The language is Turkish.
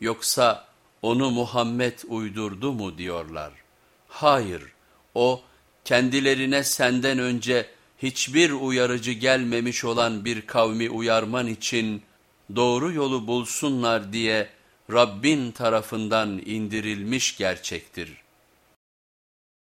yoksa onu Muhammed uydurdu mu diyorlar. Hayır, o kendilerine senden önce hiçbir uyarıcı gelmemiş olan bir kavmi uyarman için doğru yolu bulsunlar diye Rabbin tarafından indirilmiş gerçektir.''